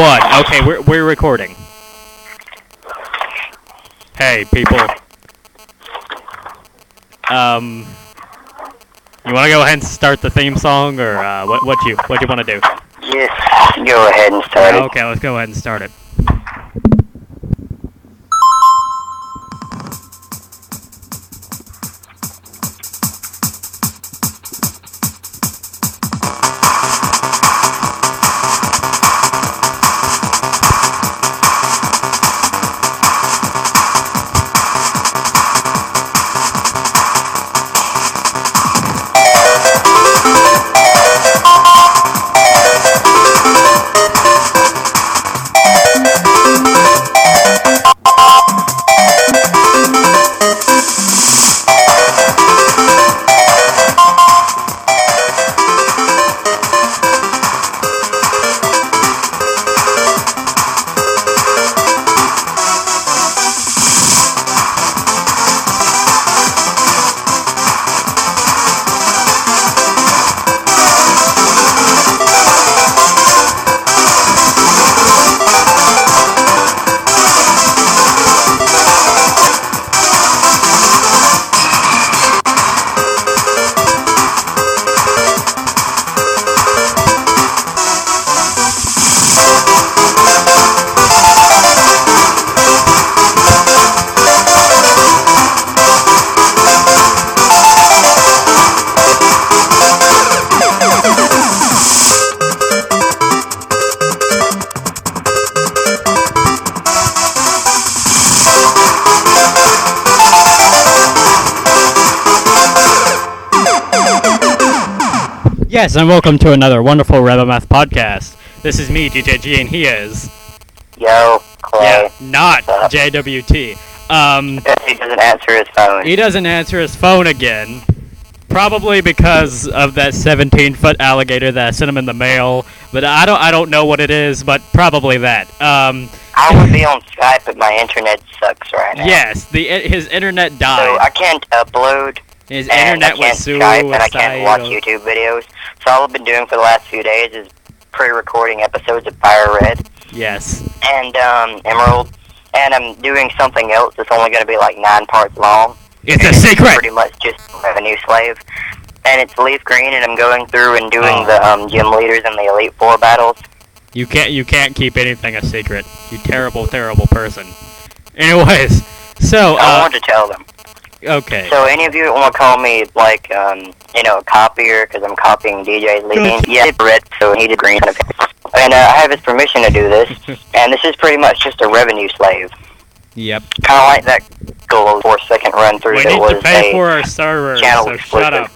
one. Okay, we're we're recording. Hey, people. Um, you want to go ahead and start the theme song, or uh, what? What you what you want to do? Yes, go ahead and start it. Okay, let's go ahead and start it. Yes, and welcome to another wonderful Rebel Math podcast. This is me, DJG, and he is Yo, Clay. yeah, not? JWT. Um, He doesn't answer his phone. he doesn't answer his phone again, probably because of that 17-foot alligator that I sent him in the mail. But I don't, I don't know what it is, but probably that. Um, I would be on Skype, but my internet sucks right now. yes, the his internet died. So. I can't upload, His and internet I can't was Skype, and I can't watch. YouTube videos. So all I've been doing for the last few days is pre-recording episodes of Fire Red Yes. and um, Emerald, and I'm doing something else that's only going to be like nine parts long. It's a secret. Pretty much just revenue slave. And it's Leaf Green, and I'm going through and doing Oh. the um, gym leaders and the Elite Four battles. You can't you can't keep anything a secret. You terrible, terrible person. Anyways, so I uh, want to tell them. Okay. So any of you want to call me like, um, you know, a copier because I'm copying DJ's leading? Yeah, it's red, so he did green. And uh, I have his permission to do this, and this is pretty much just a revenue slave. Yep. Kind of like that goal four second run through We that need was to pay for our server, channel so shut up.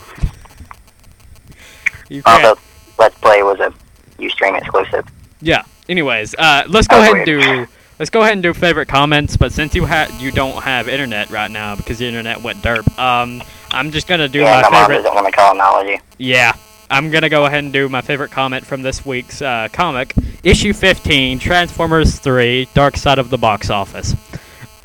You can't. although Let's Play was a UStream exclusive. Yeah. Anyways, uh, let's go Oh, ahead and do let's go ahead and do favorite comments. But since you ha you don't have internet right now because the internet went derp, um, I'm just gonna do yeah, my my mom favorite. doesn't want to call analogy. Yeah. I'm gonna go ahead and do my favorite comment from this week's uh, comic, issue 15, Transformers 3, Dark Side of the Box Office.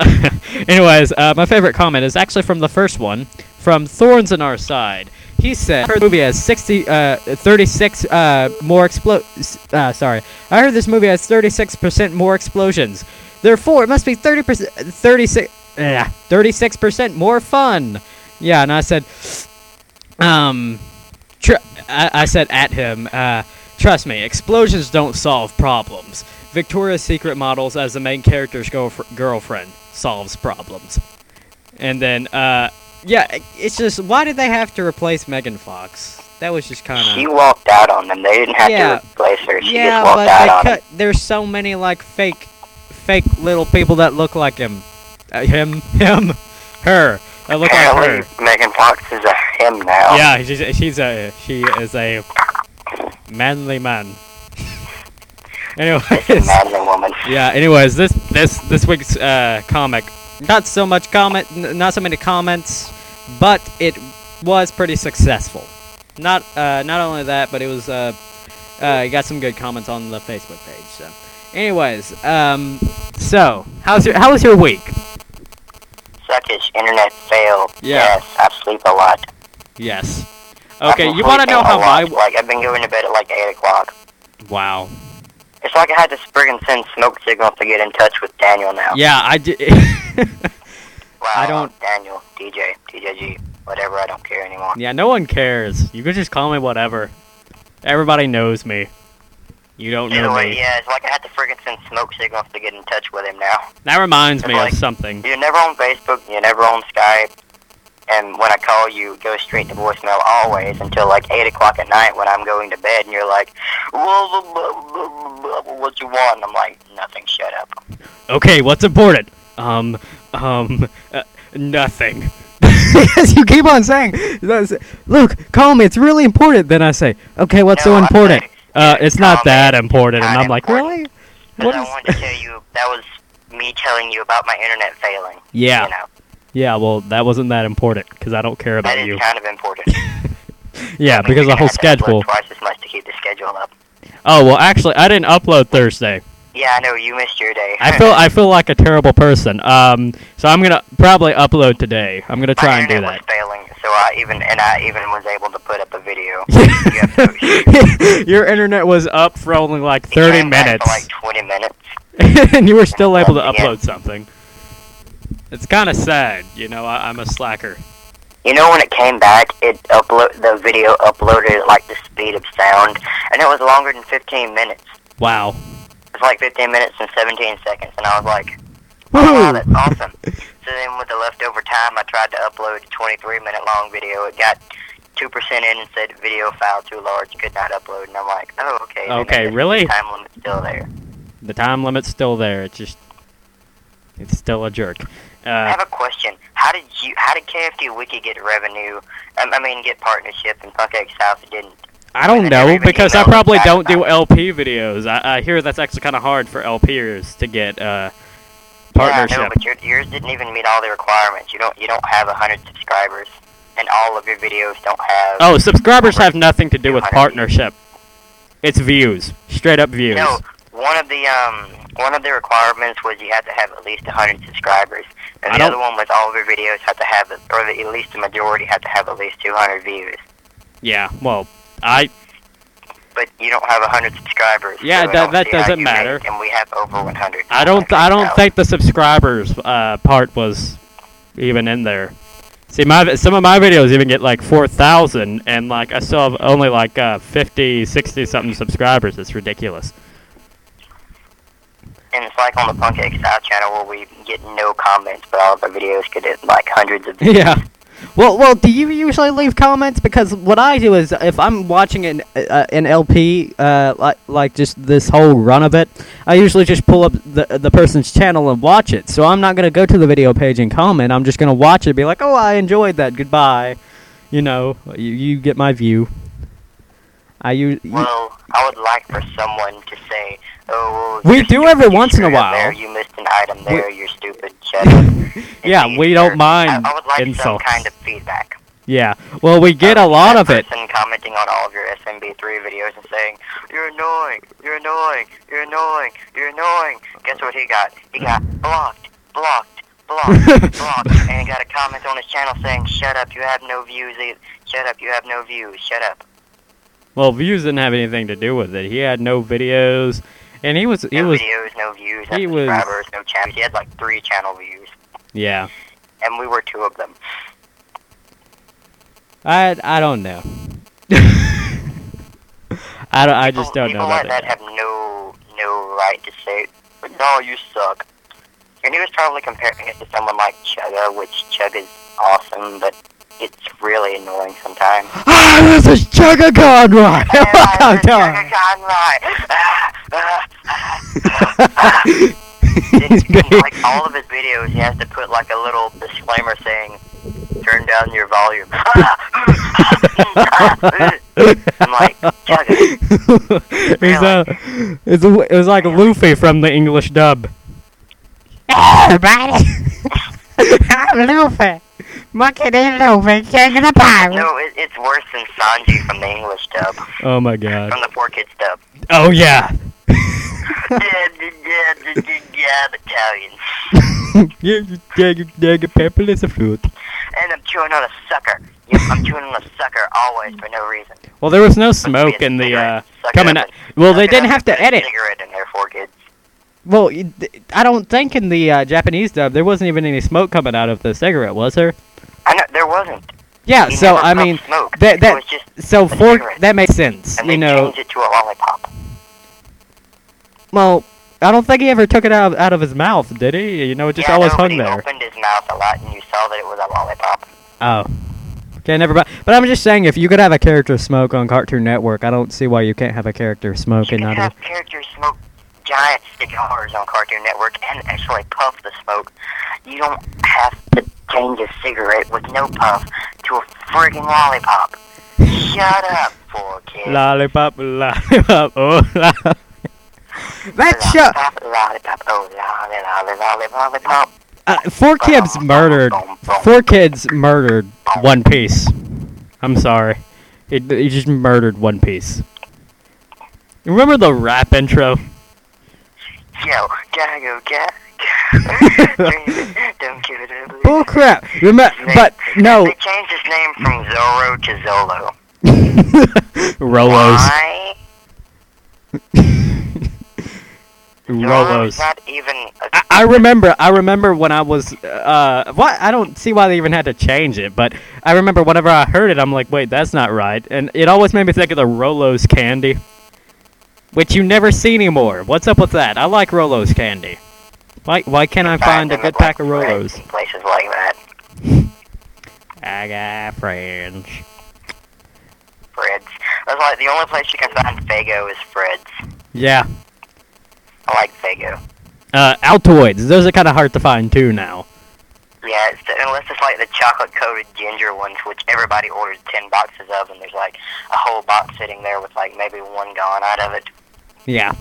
Anyways, uh, my favorite comment is actually from the first one, from Thorns in Our Side. He said, "I heard the movie has 60, uh, 36 uh, more explo. Uh, sorry, I heard this movie has 36 percent more explosions. Therefore, it must be 30 percent, 36, uh, 36 percent more fun. Yeah, and I said, um, I, I said at him, uh, trust me, explosions don't solve problems. Victoria's Secret models as the main character's girlf- girlfriend solves problems. And then, uh, yeah, it's just why did they have to replace Megan Fox? That was just kind of. She walked out on them. They didn't have Yeah. to replace her. She yeah, just walked but out they on cut. There's so many like fake, fake little people that look like him, uh, him, him, her. That look like her. Megan Fox is a him now. Yeah, she's she's a she is a manly man. anyways, maddening woman. yeah. Anyways, this this this week's uh, comic, not so much comment, not so many comments, but it was pretty successful. Not uh, not only that, but it was uh, uh, got some good comments on the Facebook page. So, anyways, um, so how's your how was your week? Suckish internet fail. Yeah. Yes, I sleep a lot. Yes. Okay, you want to know how my lot. Like, I've been going to bed at like 8 o'clock. wow. It's like I had to friggin' send smoke signals to get in touch with Daniel now. Yeah, I did. Wow, I don't- Daniel, DJ, DJG, whatever. I don't care anymore. yeah, no one cares. You can just call me whatever. Everybody knows me. You don't know Anyway, me. yeah, it's like I had to friggin' send smoke signals to get in touch with him now. That reminds me Like- of something. You're never on Facebook, you're never on Skype, and when I call you, it goes straight to voicemail always until like 8 o'clock at night when I'm going to bed, and you're like, "Wha- wha- wha- wha- what you want? And I'm like, nothing, shut up. Okay, what's important? Um, um, uh, nothing. Because you keep on saying, look, call me, it's really important. Then I say, okay, what's No, so important? Uh, it's not that it's important. And I'm like, really? Because I is- wanted to tell you, that was me telling you about my internet failing. Yeah, You know, yeah, well, that wasn't that important because I don't care that about is you. kind of important. Yeah, That means because the whole gonna have to upload schedule. Twice as much to keep the schedule up. Oh, well, actually, I didn't upload Thursday. Yeah, I know, you missed your day. I feel I feel like a terrible person. Um, so I'm gonna probably upload today. I'm gonna try my and do internet that. was failing, so I even, and I even was able to put up a video. You Your internet was up for only like It 30 came back minutes, like 20 minutes. and you were still able to upload something. It's kind of sad, you know. I, I'm a slacker. You know when it came back, it upload the video uploaded at like the speed of sound, and it was longer than 15 minutes. Wow. It's like 15 minutes and 17 seconds, and I was like, oh, wow, Woohoo! that's awesome. so then with the leftover time, I tried to upload a 23 minute long video. It got 2% in and said video file too large, could not upload, and I'm like, oh, okay. Okay, guess really? The time limit's still there. The time limit's still there. It's just, it's still a jerk. I Uh, have a question. How did you? How did KFD Wiki get revenue? Um, I mean, get partnership, and Punk X South didn't. I don't know because I probably don't do LP videos. I, I hear that's actually kind of hard for LPers to get uh, partnership. Yeah, I know, but your, yours didn't even meet all the requirements. You don't. You don't have hundred subscribers, and all of your videos don't have. Oh, subscribers have nothing to do with 200 partnership. It's views, straight up views. No, one of the um one of the requirements was you had to have at least hundred subscribers, and I the other one was all of your videos had to have, or at least the majority had to have at least two hundred views. Yeah, well, I But you don't have a hundred subscribers. Yeah, so that- that doesn't matter. make- and we have over one hundred. I don't I don't think the subscribers uh, part was even in there. See, my some of my videos even get like 4,000 and like I still have only like uh, 50, 60 something subscribers. It's ridiculous. And it's like on the Punk X channel where we get no comments, but all of our videos get like hundreds of views. Yeah. Well, well, do you usually leave comments? Because what I do is, if I'm watching an uh, an LP, uh, like like just this whole run of it, I usually just pull up the the person's channel and watch it. So I'm not gonna go to the video page and comment. I'm just gonna watch it, and be like, oh, I enjoyed that. Goodbye. You know, you, you get my view. I use. Well, I would like for someone to say, "Oh, well, We do every once in a while. There, you missed an item there. you're stupid. Shut yeah, we don't mind I, I would like some kind of feedback. Yeah. Well, we get a Uh, lot of it. Person commenting on all of your SMB3 videos and saying, "You're annoying. You're annoying. You're annoying. You're annoying." Guess what he got? He got blocked, blocked, blocked, blocked, and he got a comment on his channel saying, "Shut up. You have no views. Shut up. You have no views. Shut up." Well, views didn't have anything to do with it. He had no videos, and he was he no was videos, no views, no he was- subscribers, no channels. He had like three channel views, yeah. and we were two of them. I I don't know. I don't. I just don't know people like that that. have no no right to say, "No, you suck." And he was probably comparing it to someone like Chugga, which Chugga's awesome, but it's really annoying sometimes. Ah, this is Chuggaaconroy. Ah, Welcome Chugga Conroy. He's In, in, big. like all of his videos, he has to put like a little disclaimer saying, "Turn down your volume." I'm like, Chugga. He's a, it's a, uh, it was like Luffy from the English dub. Everybody, I'm Luffy. Monkey D. Luffy, king of the pirates. No, it, it's worse than Sanji from the English dub, Oh my god. from the Four Kids dub. Oh yeah. Yeah, yeah, yeah, yeah, Italians. you dig dig pepper is a fruit. And I'm chewing on a sucker. You I'm chewing on a sucker always for no reason. Well, there was no Supposed to be smoke in the uh, Suck coming up out. Well, they didn't have to edit. Cigarette in there for kids. Well, I don't think in the uh, Japanese dub there wasn't even any smoke coming out of the cigarette, was there? I know there wasn't. Yeah. He So never I mean, smoke. that it that was just, so for cigarette. that makes sense. and You they know, changed it to a lollipop. Well, I don't think he ever took it out out of his mouth, did he? You know, it just yeah, always no, hung he there. opened his mouth a lot, and you saw that it was a lollipop. Oh. Okay, never mind. But I'm just saying, if you could have a character smoke on Cartoon Network, I don't see why you can't have a character smoke You and not. have A, characters smoke giant cigars on Cartoon Network and actually puff the smoke. You don't have to change a cigarette with no puff to a friggin' lollipop. Shut up, poor kid. lollipop, lollipop, oh, lollipop. That show. Oh. Uh, four kids murdered. Four kids murdered One Piece. I'm sorry. It, he just murdered One Piece. Remember the rap intro? Yo, gotta go, gotta Don't give it a Bull crap. Remember, but no. They changed his name from Zorro to Zolo. Rolos. Why? Rolos. Zoro's not even a I, I remember. I remember when I was. Uh, what? I don't see why they even had to change it, but I remember whenever I heard it, I'm like, wait, that's not right, and it always made me think of the Rolos candy, which you never see anymore. What's up with that? I like Rolos candy. Why? Why can't I find a good pack of like, Rolos? Places like that. I got friends. Fred's. That's like the only place you can find Fago is Fred's. Yeah. I like Fago. Uh, Altoids. Those are kind of hard to find too now. Yeah, it's unless it's like the chocolate coated ginger ones, which everybody orders ten boxes of, and there's like a whole box sitting there with like maybe one gone out of it. Yeah.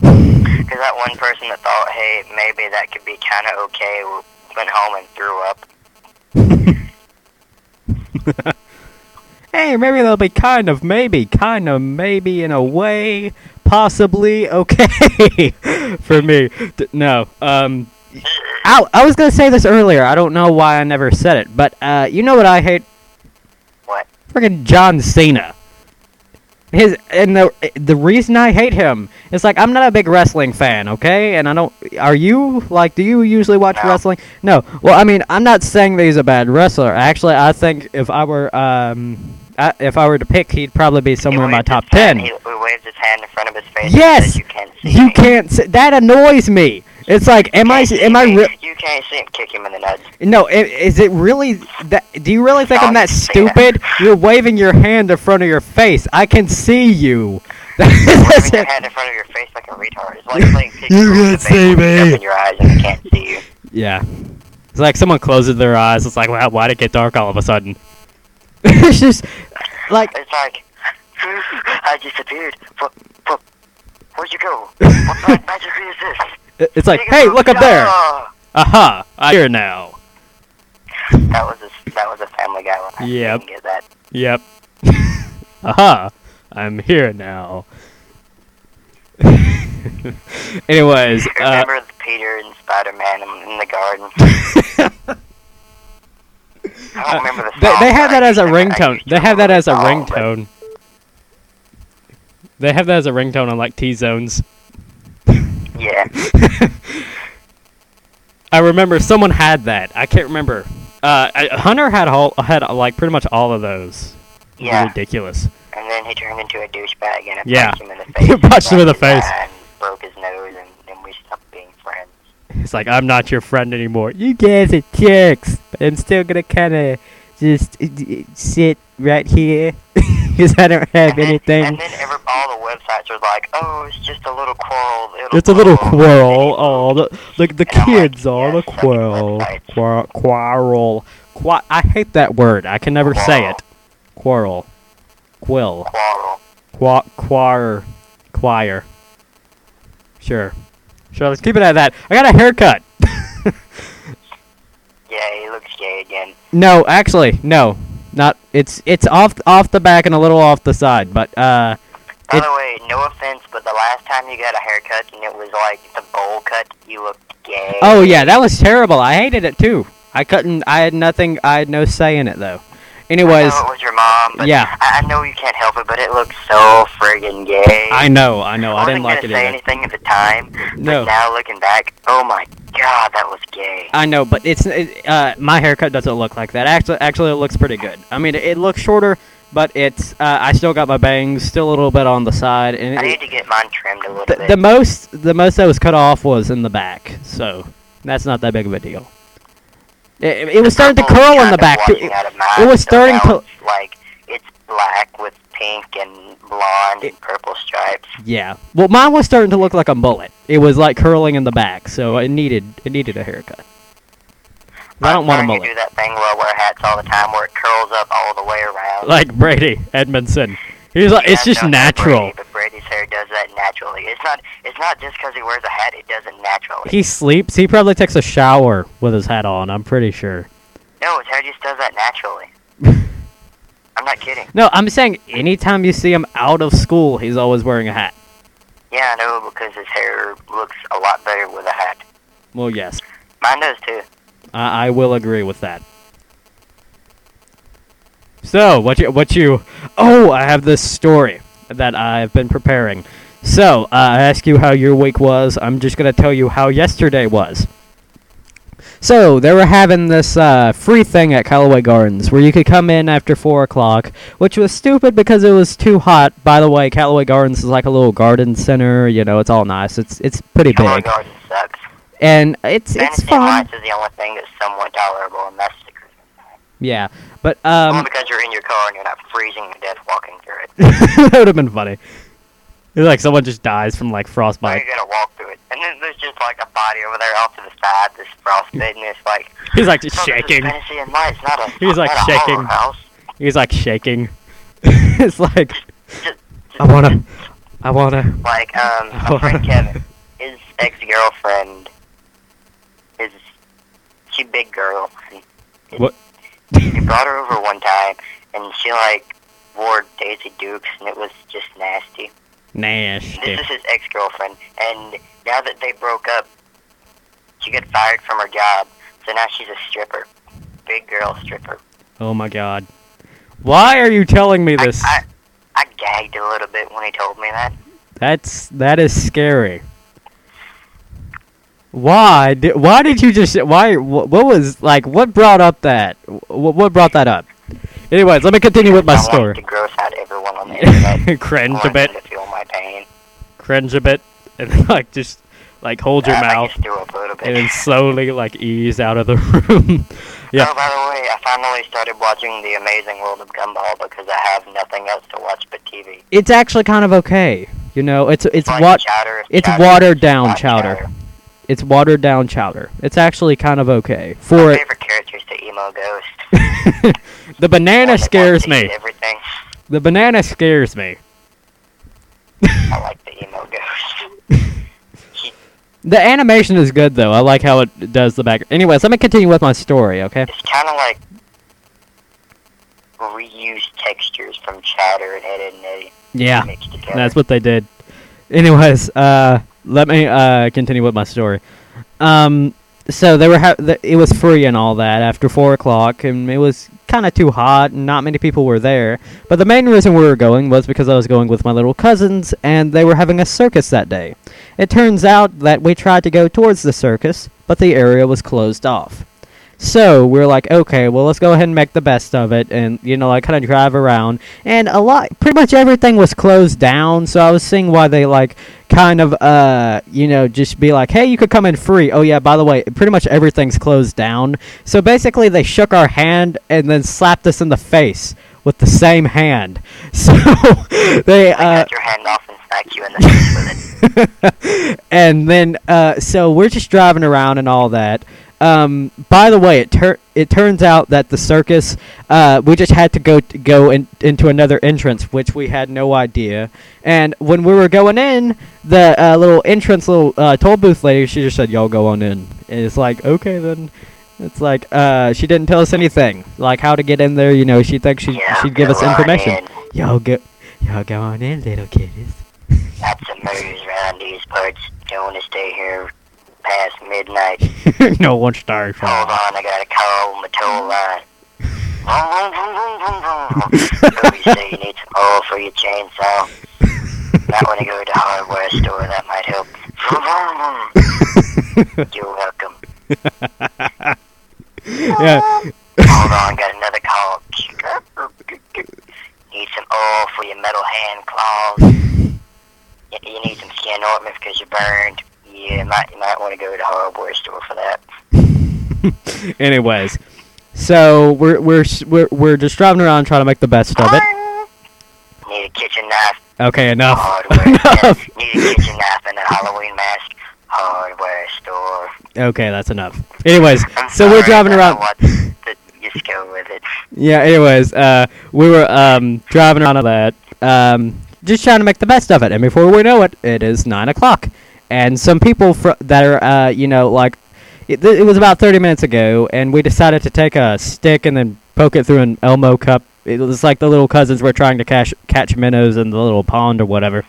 Because that one person that thought, hey, maybe that could be kind of okay, went home and threw up. hey, maybe they'll be kind of, maybe, kind of, maybe in a way, possibly okay for me. No, um, I, I was gonna say this earlier. I don't know why I never said it, but uh, you know what I hate? What? Friggin' John Cena. His and the the reason I hate him is like I'm not a big wrestling fan, okay? And I don't. Are you like? Do you usually watch No. wrestling? No. Well, I mean, I'm not saying that he's a bad wrestler. Actually, I think if I were um, I, if I were to pick, he'd probably be somewhere in my top ten. He, waved his hand in front of his face. Yes! You can't see You me. can't. s- That annoys me. It's like, am I? Am I? Re- You can't see him. Kick him in the nuts. no. Is it really that? Do you really think I'm that stupid? You're waving your hand in front of your face. I can see you. Waving That's your hand in front of your face like a retard. It's like playing You can't see me. in your eyes and they can't see you. Yeah. It's like someone closes their eyes. It's like, wow, why'd it get dark all of a sudden? it's just like, It's like, I disappeared. Where'd you go? What magic is this? it's like, hey, look up there. Ah! Aha, I'm here now. That was a, that was a Family Guy one. I Yep. didn't get that. Yep. Aha, I'm here now. Anyways, uh, Remember the Peter and Spider-Man in the garden? I don't remember the they, song, they but have that as a used to- I ringtone. They have that as a the song, but- ringtone. They have that as a ringtone on like T zones. Yeah. I remember someone had that. I can't remember. Uh, I- Hunter had all had like pretty much all of those. Yeah. Ridiculous. And then he turned into a douchebag and I Yeah. punched him in the face. You punched him in the face. And broke his nose and then we stopped being friends. It's like I'm not your friend anymore. You guys are jerks. But I'm still gonna kind of just uh, sit right here because I don't have and then, anything. And then every, all the websites are like, oh, it's just a little quarrel. It'll It's a little quarrel. Oh, the the, the And like, kids are the yes, suck quarrel. websites. Quar- quarrel. Qua- I hate that word. I can never say it. Quarrel. Quill. Quarrel. Qua- choir. Choir. Sure. Sure, let's keep it at that. I got a haircut. Yeah, he looks gay again. no, actually, no. Not it's it's off off the back and a little off the side, but uh By It- the way, no offense, but the last time you got a haircut and it was like the bowl cut, you looked gay. oh yeah, that was terrible. I hated it too. I couldn't. I had nothing. I had no say in it though. I Anyways, know it was your mom, but yeah. I, I know you can't help it, but it looks so friggin' gay. I know. I know. I wasn't didn't like it gonna say either. anything at the time, No. but now looking back, oh my god, that was gay. I know, but it's it, uh, my haircut doesn't look like that. Actually, actually, it looks pretty good. I mean, it, looks shorter, but it's uh, I still got my bangs still a little bit on the side, and I it, need to get mine trimmed a little the, bit. the most the most that was cut off was in the back, so that's not that big of a deal. It, it was starting to oh, curl in the back. It- out of mine, it was starting to- like it's black with pink and blonde and purple stripes. yeah. Well, mine was starting to look like a mullet. It was like curling in the back, so it needed it needed a haircut. I don't want a I'm starting to mullet. do that thing where I wear hats all the time, where it curls up all the way around. Like Brady Edmondson. He's like, it's just natural. Brady, but Brady's hair does that naturally. It's not. It's not just because he wears a hat. It does it naturally. He sleeps. He probably takes a shower with his hat on. I'm pretty sure. no, his hair just does that naturally. I'm not kidding. No, I'm saying anytime you see him out of school, he's always wearing a hat. Yeah, I know because his hair looks a lot better with a hat. Well, yes, Mine does too. I, I will agree with that. So, what you, what you? Oh, I have this story that I've been preparing. So, uh, I ask you how your week was. I'm just gonna tell you how yesterday was. So they were having this uh, free thing at Callaway Gardens where you could come in after four o'clock, which was stupid because it was too hot. By the way, Callaway Gardens is like a little garden center. You know, it's all nice. It's it's pretty Color big, Garden sucks. and it's it's Fantasy fun. Lights is the only thing that's somewhat tolerable, and that's Yeah, but um, only because you're in your car and you're not freezing to death walking through it. that would have been funny. It's like someone just dies from like frostbite. you gotta walk through it, and then there's just like a body over there off to the side, this frostbitten. It's like He's like just "Oh, this is shaking. Fantasy and Lights, not a. He's, like, not a horror shaking. He's like shaking. it's like Just, just, I wanna, I wanna. Like um, my friend Kevin, his ex-girlfriend is she big girl. and What? He brought her over one time, and she like wore Daisy Dukes, and it was just nasty. Nasty. This is his ex-girlfriend, and now that they broke up, she got fired from her job, so now she's a stripper, big girl stripper. Oh my god. Why are you telling me I, this? I, I gagged a little bit when he told me that. That's that is scary. Why did why did you just why what, was like what brought up that what, what brought that up? Anyways, let me continue with my I story. to gross out everyone on the internet. Cringe a bit, to feel my pain. cringe a bit, and like just like hold your mouth just threw up a little bit. and then slowly like ease out of the room. Oh, yeah. Oh, by the way, I finally started watching The Amazing World of Gumball because I have nothing else to watch but TV. It's actually kind of okay. You know, it's it's like what chowder, it's chowder, watered down not chowder. It's watered down chowder. It's actually kind of okay for My it. favorite character is the emo ghost. the banana scares wants to eat me. Everything. The banana scares me. I like the emo ghost. The animation is good though. I like how it does the back. Anyways, let me continue with my story, okay? It's kind of like reused textures from Chowder and Ed, and Eddie Yeah, that's what they did. Anyways, uh, let me uh continue with my story. Um, so they were ha- th- it was free and all that after four o'clock, and it was kind of too hot, and not many people were there. But the main reason we were going was because I was going with my little cousins, and they were having a circus that day. It turns out that we tried to go towards the circus, but the area was closed off. So we're like, okay, well, let's go ahead and make the best of it, and you know, like kind of drive around, and a lot, pretty much everything was closed down. So I was seeing why they like kind of, uh, you know, just be like, hey, you could come in free. Oh yeah, by the way, pretty much everything's closed down. So basically, they shook our hand and then slapped us in the face with the same hand. So they, They uh, cut your hand off and smack you in the face with it. and then uh, so we're just driving around and all that. Um, by the way, it tur- it turns out that the circus uh, we just had to go t- go in- into another entrance, which we had no idea. And when we were going in, the uh, little entrance, little uh, toll booth lady, she just said, "Y'all go on in." And it's like, okay then. It's like uh, she didn't tell us anything, like how to get in there. You know, she thinks she Yeah, she'd give us information. in. Y'all go, y'all go on in, little kiddies. That's a around these parts. Don't want to stay here past midnight. no one started. Hold on, I gotta call my toll line. so you say you need some oil for your chainsaw. Might want to go to the hardware store. That might help. You're welcome. yeah. Hold on, got another call. Need some oil for your metal hand claws. You, you need some skin ointment because you're burned. Yeah, might you might want to go to the hardware store for that. Anyways, so we're we're we're we're just driving around trying to make the best of it. Need a kitchen knife. Okay, enough. Hardware. enough. Need a kitchen knife and a Halloween mask. Hardware store. Okay, that's enough. Anyways, I'm so we're driving around. to- just go with it. Yeah. Anyways, uh, we were um driving around on that, um, just trying to make the best of it, and before we know it, it is nine o'clock, and some people fr- that are uh, you know, like, it, th- it was about thirty minutes ago, and we decided to take a stick and then poke it through an Elmo cup. It was like the little cousins were trying to catch catch minnows in the little pond or whatever,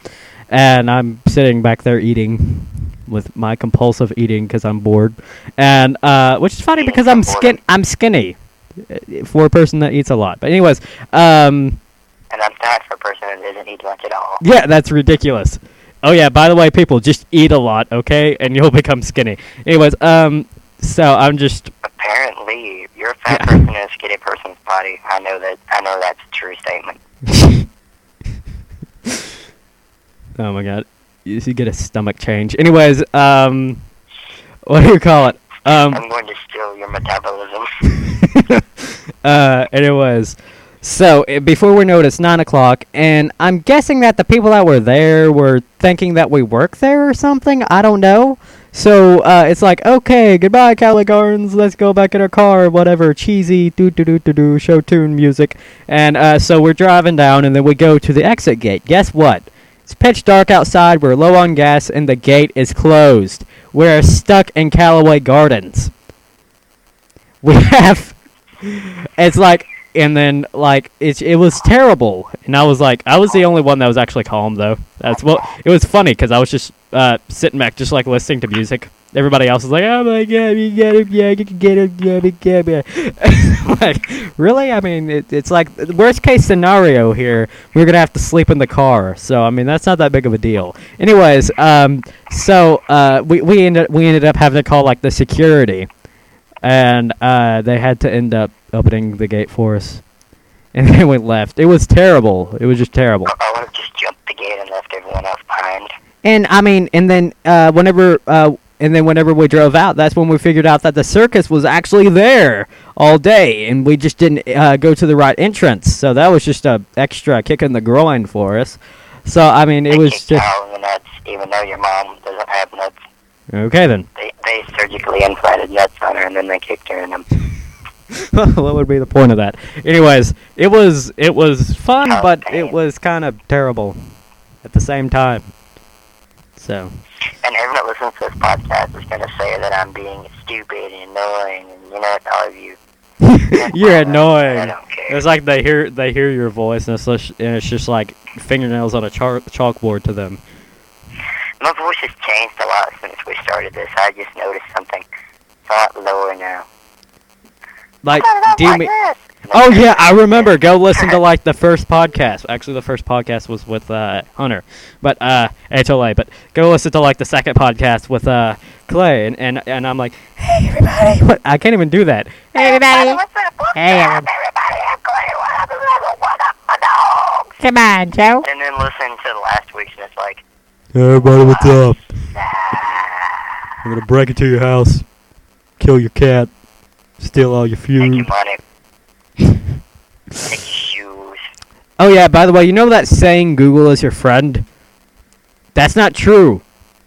and I'm sitting back there eating. With my compulsive eating because I'm bored, and uh, which is funny because I'm skin. I'm skinny uh, for a person that eats a lot. But anyways, um, And I'm fat for a person that doesn't eat much at all. yeah, that's ridiculous. Oh yeah, by the way, people just eat a lot, okay, and you'll become skinny. Anyways, um, so I'm just Apparently, you're a fat Yeah. person in a skinny person's body. I know that. I know that's a true statement. oh my god, you you get a stomach change. Anyways, um, what do you call it? Um, I'm going to steal your metabolism. uh, anyways, so uh, before we know it, it's nine o'clock, and I'm guessing that the people that were there were thinking that we work there or something. I don't know. So uh, it's like, okay, goodbye, Cali Gardens. Let's go back in our car, whatever, cheesy, do do do do do, show tune music. And uh, so we're driving down, and then we go to the exit gate. Guess what? It's pitch dark outside. We're low on gas, and the gate is closed. We're stuck in Callaway Gardens. We have. It's like, and then like it's it was terrible, and I was like, I was the only one that was actually calm though. That's well, it was funny because I was just uh, sitting back, just like listening to music. Everybody else was like, "Oh my god, you get it, yeah, you can get it, yeah, you get it." like, really? I mean, it, it's like worst case scenario here. We're gonna have to sleep in the car, so I mean, that's not that big of a deal. Anyways, um, so uh, we we ended we ended up having to call like the security, and uh, they had to end up opening the gate for us, and they went left. It was terrible. It was just terrible. I, I would have just jumped the gate and left everyone else behind. And I mean, and then uh, whenever, uh, and then whenever we drove out, that's when we figured out that the circus was actually there all day, and we just didn't uh, go to the right entrance. So that was just a extra kick in the groin for us. So I mean, it They was just Kyle in the nuts, even though your mom doesn't have nuts. Okay then. They they surgically implanted nuts on her and then they kicked her in them. what would be the point of that? Anyways, it was it was fun, Oh, but it was kind of terrible at the same time. So And everyone that listens to this podcast is going to say that I'm being stupid and annoying, and you know all of you. you're I annoying. don't care. It's like they hear they hear your voice, and it's just, and it's just like fingernails on a chalkboard to them. My voice has changed a lot since we started this. I just noticed something. It's a lot lower now. Like, do you like mean? Oh yeah, I remember. Go listen to like the first podcast. Actually, the first podcast was with uh, Hunter, but uh, HLA. But go listen to like the second podcast with uh, Clay, and, and and I'm like, hey everybody, what? I can't even do that. Hey, everybody. What's up? What's Hey, everybody. I'm Clay. What up? What up, my dog? Come on, Joe. And then listen to last week's, and it's like, everybody, what's up? I'm gonna break into your house, kill your cat, steal all your take your food. money. Take your shoes. Oh yeah, by the way, you know that saying Google is your friend? That's not true.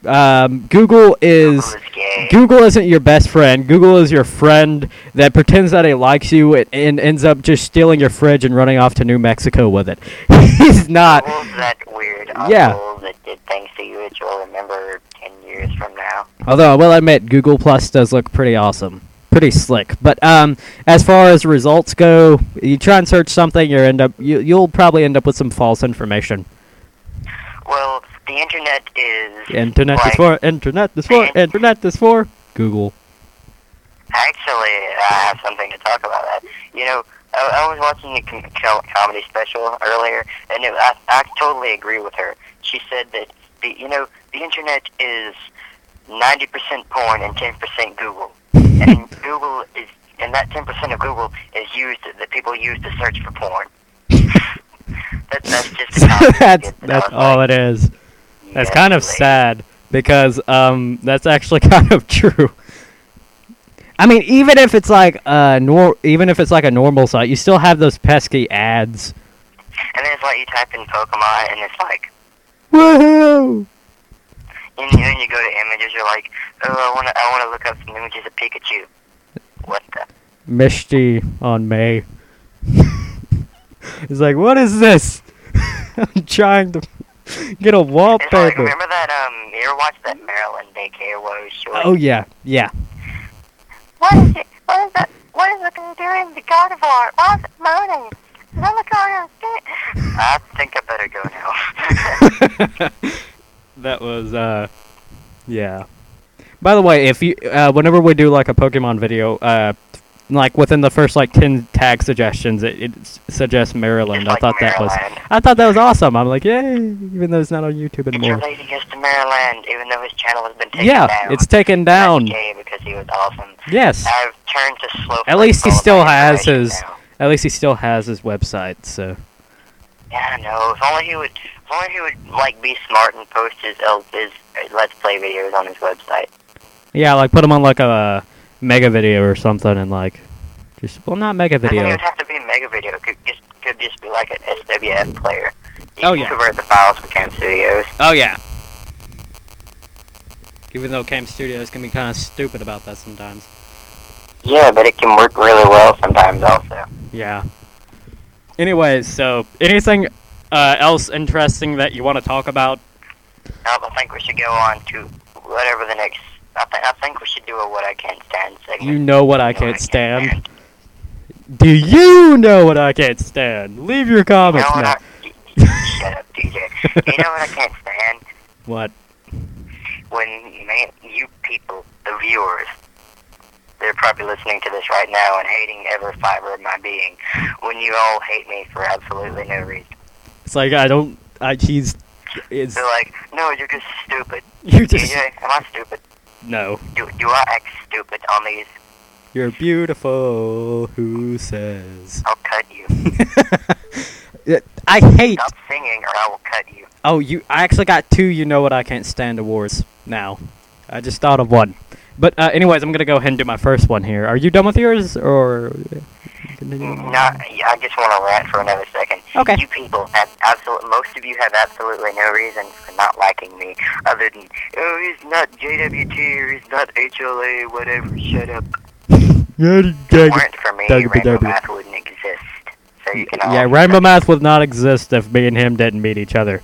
Um, Google is Who's gay? Google isn't your best friend. Google is your friend that pretends that he likes you and, and ends up just stealing your fridge and running off to New Mexico with it. He's not. Google's that weird Yeah. Uncle things to you that you'll remember 10 years from now. Although I will admit, Google Plus does look pretty awesome, pretty slick. But um, as far as results go, you try and search something, you end up you you'll probably end up with some false information. Well, the internet is Internet is for internet is for Man. internet is for Google. Actually, I have something to talk about that. You know, I, I was watching a com- comedy special earlier, and it, I, I totally agree with her. She said that the you know the internet is ninety percent porn and ten percent Google, and Google is and that ten percent of Google is used that people use to search for porn. that, that's just a that's skit that I that's all like, it is. That's yes, kind of like, sad because um that's actually kind of true. I mean, even if it's like uh nor even if it's like a normal site, you still have those pesky ads. And then it's like you type in Pokemon, and it's like Woohoo! And you, and you go to images, you're like, oh, I want to, I want to look up some images of Pikachu. What the? Misty on May. It's like, what is this? I'm trying to get a It's like, wallpaper. remember that? Um, you ever watched that Marriland where she was? Oh yeah, yeah. What is it? What is that? What is it doing? The carnivore? Why is it moaning? Is that the carnivore? I think I better go now. that was uh, yeah. By the way, if you uh, whenever we do like a Pokemon video, uh, like within the first like ten tag suggestions, it, it suggests Marriland. It's I like thought that was, I thought that was awesome. I'm like, yay! Even though it's not on YouTube It's anymore. relating us to Marriland, even though his channel has been taken Yeah, down. it's taken down. because he was awesome. Yes. I've turned to slow. At least he still has his- now. At least he still has his website. So Yeah, I know. If only he would, if only he would like be smart and post his el- his uh, let's play videos on his website. yeah, like put him on like a mega video or something, and like just well, not mega I think it video. would have to be a mega video. It could just could just be like an SWF player. You Oh, can yeah. convert the files from Cam Studios. Oh yeah. Even though Cam Studios can be kind of stupid about that sometimes. Yeah, but it can work really well sometimes also. Yeah. Anyways, so anything uh, else interesting that you want to talk about? I don't think we should go on to whatever the next. I, th- I think we should do a what I can't stand segment. You know what I What can't stand. Do you know what I can't stand? Leave your You know comments now. I, shut up, DJ. You know what I can't stand? What? when man, you people, the viewers, they're probably listening to this right now and hating every fiber of my being. When you all hate me for absolutely no reason. It's like I don't. I he's. It's They're like, no, you're just stupid. You're just DJ, am I stupid? no. Do, do I act stupid on these? You're beautiful. Who says? I'll cut you. I hate. Stop singing or I will cut you. Oh, you! I actually got two. You know what I can't stand awards now. I just thought of one. But uh, anyways, I'm gonna go ahead and do my first one here. Are you done with yours, or? continue? No, I just want to rant for another second. Okay. You people have absolute. Most of you have absolutely no reason for not liking me, other than oh, he's not JWT or he's not HLA, whatever. Shut up. Yeah, If it weren't for me, Dug- Rainbow dug- Math wouldn't exist. So you can all. yeah, Rainbow Math would not exist if me and him didn't meet each other.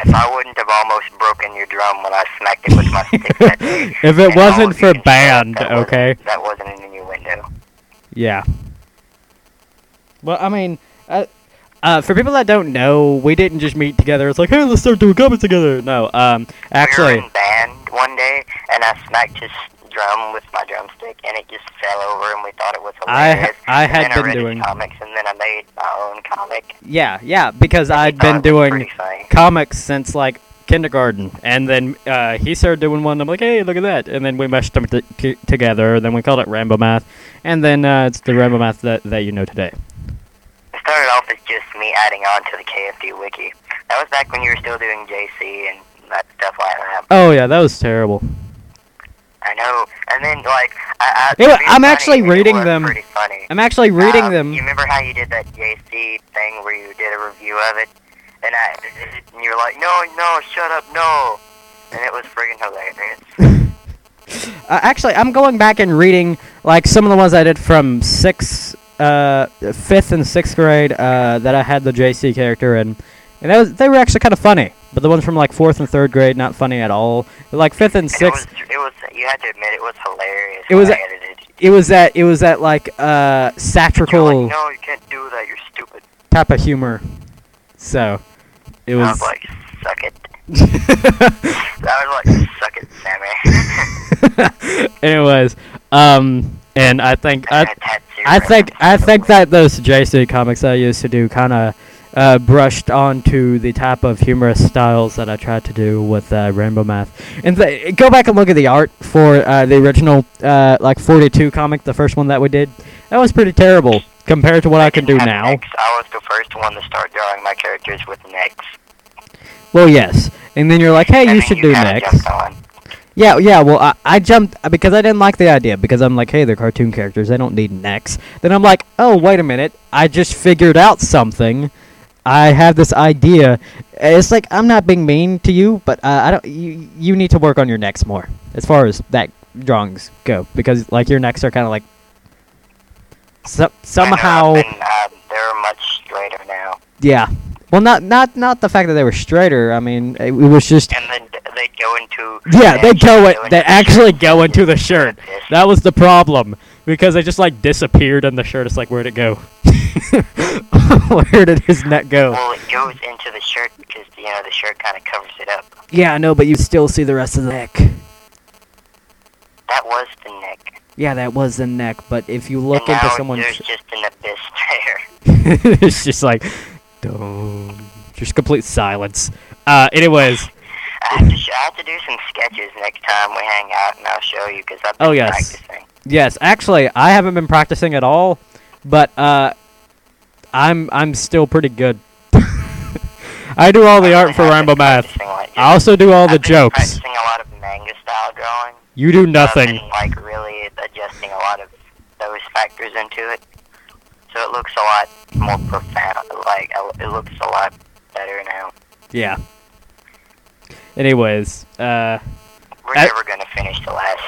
If I wouldn't have almost broken your drum when I smacked it with my stick that day. If it wasn't for band, that wasn't- okay? That wasn't an innuendo. Yeah. Well, I mean, uh, uh, for people that don't know, we didn't just meet together. It's like, hey, let's start doing comments together. No, um, actually, we were in band one day, and I smacked his drum with my drumstick, and it just fell over, and we thought it was I hilarious. I and had then I been doing comics, and then I made my own comic. yeah, yeah, because and I'd been doing comics since like kindergarten, and then uh, he started doing one. And I'm like, hey, look at that, and then we meshed them together. Then we called it Rambo Math, and then uh, it's the Rambo Math that that you know today. It started off as just me adding on to the KFD wiki. That was back when you were still doing JC and that stuff like that. Oh yeah, that was terrible. I know. And then like I, I It wa- to be I'm funny, actually reading them. Pretty funny. I'm actually reading Um, them. You remember how you did that JC thing where you did a review of it, and I and you were like, no, no, shut up, no, and it was friggin' hilarious. Uh, actually, I'm going back and reading like some of the ones I did from sixth, uh, fifth and sixth grade uh, that I had the JC character in, and that was, they were actually kind of funny. But the ones from like fourth and third grade, not funny at all. Like fifth and And it sixth, was, it was, you had to admit, it was hilarious. It was edited. it was that it was that like uh, You're like, satirical no, you can't do that. You're stupid. type of humor. So it was. I was like, suck it. That was like, suck it, Sammy. Anyways, um, and I think I, tattoo I think I think that those JC comics I used to do kind of uh, brushed onto the type of humorous styles that I tried to do with uh, Rainbow Math. And th- go back and look at the art for uh, the original uh, like 42 comic, the first one that we did. That was pretty terrible compared to what I can do now. necks. I was the first one to start drawing my characters with necks. Well, yes. And then you're like, hey, And you should do kinda next. Yeah, yeah. Well, I, I jumped uh, because I didn't like the idea because I'm like, hey, they're cartoon characters. They don't need necks. Then I'm like, oh, wait a minute. I just figured out something. I have this idea. It's like I'm not being mean to you, but uh, I don't. You you need to work on your necks more as far as that drawings go because like your necks are kind of like so, somehow. Been, uh, they're much straighter now. Yeah. Well, not not not the fact that they were straighter. I mean, it, it was just. And then they go into. Yeah, they go. It, they actually go into the shirt. That was the problem because they just like disappeared in the shirt. It's like where'd it go? Where did his neck go? Well, it goes into the shirt because you know the shirt kind of covers it up. Yeah, I know, but you still see the rest of the neck. That was the neck. Yeah, that was the neck. But if you look into someone's, there's just an abyss there. it's just like, don't. Just complete silence. Uh, anyways, I have to sh- I have to do some sketches next time we hang out, and I'll show you because I've been Oh, yes. practicing. yes, actually, I haven't been practicing at all, but uh, I'm I'm still pretty good. I do all the art for Rainbow Math. like, I also do all the I've been jokes. practicing a lot of manga style drawing. You do nothing. been, like really adjusting a lot of those factors into it, so it looks a lot more profound. Like it looks a lot better now. Yeah. Anyways, uh, We're I- never gonna finish the last.